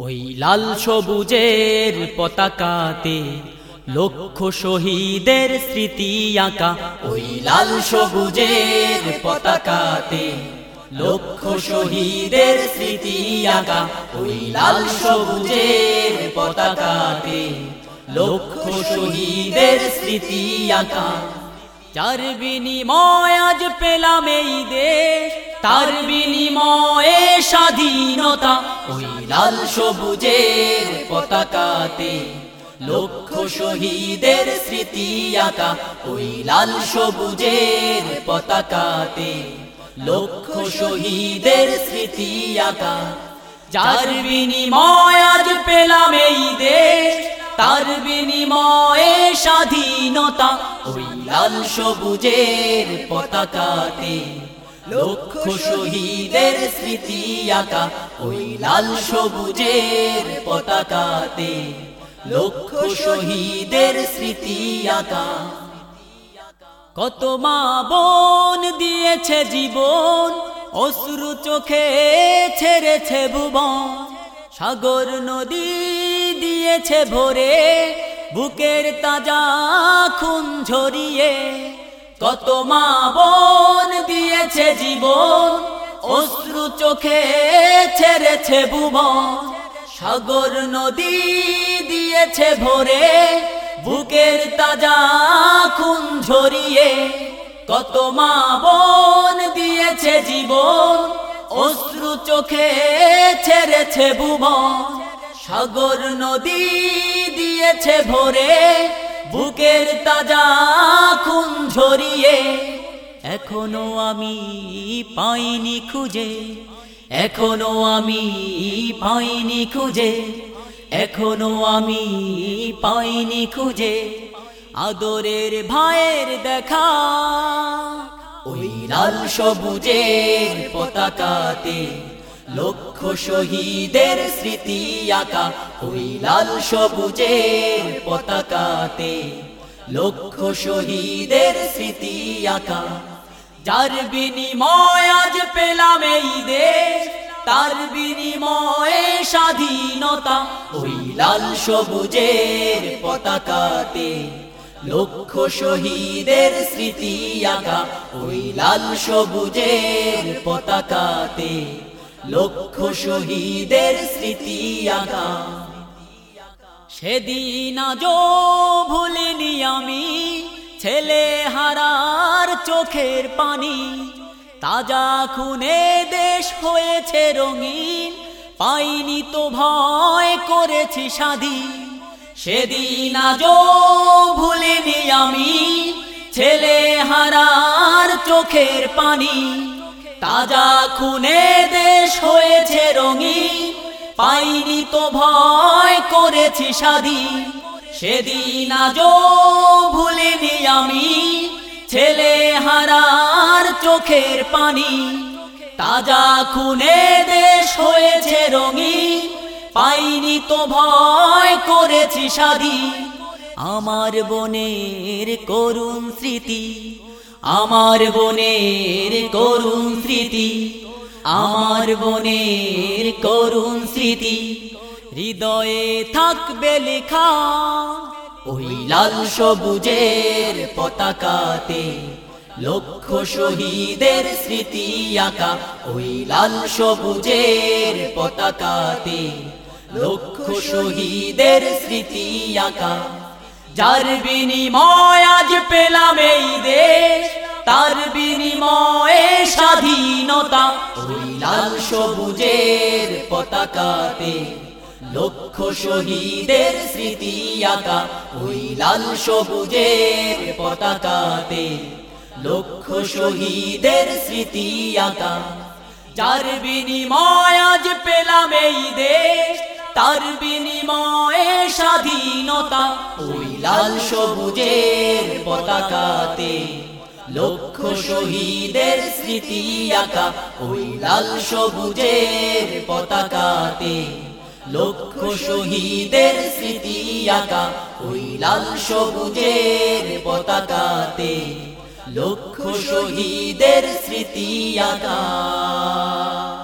ওই লাল সবুজের পতাকাতে লক্ষ শহীদের স্মৃতি আঁকা। ওই লাল সবুজের পতাকাতে লক্ষ শহীদের স্মৃতি আঁকা। ওই লাল সবুজের পতাকাতে লক্ষ শহীদের স্মৃতি আঁকা। যার বিনিময় আজ পেলাম এই দেশ তার বিনিময়ে স্বাধীনতা ওই লাল সবুজের পতাকাতে। লক্ষ শহীদের স্মৃতি আঁকা ওই লাল সবুজের পতাকাতে। লক্ষ শহীদের স্মৃতি আঁকা। যার বিনিময় আজ পেলাম এই দেশ, তার বিনিময়ে স্বাধীনতা ওই লাল সবুজের পতাকাতে। লক্ষ শহীদের স্মৃতি আঁকা ওই লাল সবুজের পতাকাতে। লক্ষ শহীদের স্মৃতি আঁকা। কত মা বোন দিয়েছে জীবন, অশ্রু চোখে ছেড়েছে ভুবন। সাগর নদী দিয়েছে ভরে, বুকের তাজা খুন ঝরিয়ে। কত মা বোন জীবন অশ্রু চোখে ছেড়েছে ভুবন। সাগর নদী দিয়েছে ভরে, বুকের তাজা খুন ঝরিয়ে। কত মা বোন দিয়েছে জীবন, অশ্রু চোখে ছেড়েছে ভুবন। সাগর নদী দিয়েছে ভরে, বুকের তাজা খুন ঝরিয়ে। এখনও আমি পাইনি খুঁজে, এখনও আমি পাইনি খুঁজে, এখনও আমি পাইনি খুঁজে, আদরের ভাইয়ের দেখা, ওই লাল সবুজের পতাকাতে লক্ষ শহীদের স্মৃতি আঁকা, ওই লাল সবুজের পতাকাতে লক্ষ শহীদের স্মৃতি আঁকা। যার বিনিময় আজ পেলাম এই দেশ, তার বিনিময়ে স্বাধীনতা ওই লাল সবুজের পতাকাতে। লক্ষ শহীদের স্মৃতি আঁকা ওই লাল সবুজের পতাকাতে। লক্ষ শহীদের স্মৃতি আঁকা সেদিন আজও ভুলিনি চোখের পানি। তাজা খুনে দেশ হয়েছে রঙিন। পাইনি তো ভয় করেছি স্বাধীন। সেদিন আজও ভুলিনি আমি। ছেলে হারার চোখের পানি। তাজা খুনে দেশ হয়েছে রঙিন। পাইনি তো ভয় করেছি স্বাধীন। সেদিন আজও ভুলিনি আমি। ছেলে হারার চোখের পানি, তাজা খুনে দেশ হয়েছে রঙিন, পাইনি তো ভয় করেছি স্বাধীন। আমার বনের করুণ স্মৃতি, আমার বনের করুণ স্মৃতি, আমার বনের করুণ স্মৃতি, হৃদয়ে থাকবে লেখা। ওই লাল সবুজের পতাকাতে লক্ষ শহীদের স্মৃতি আঁকা। ওই লাল সবুজের পতাকাতে লক্ষ শহীদের স্মৃতি আঁকা। যার বিনিময় আজ পেলাম এই দেশ, তার বিনিময়ে স্বাধীনতা। ওই লাল সবুজের পতাকাতে লক্ষ শহীদের স্মৃতি আঁকা, ওই লাল সবুজের পতাকাতে। লক্ষ শহীদের স্মৃতি আঁকা, যার বিনিময় আজ পেলাম এই দেশ, তার বিনিময়ে স্বাধীনতা, ওই লাল সবুজের পতাকাতে। লক্ষ শহীদের স্মৃতি আঁকা, ওই লাল সবুজের পতাকাতে। লক্ষ শহীদের স্মৃতি আঁকা ওই লাল সবুজের পতাকাতে। লক্ষ শহীদের স্মৃতি আঁকা।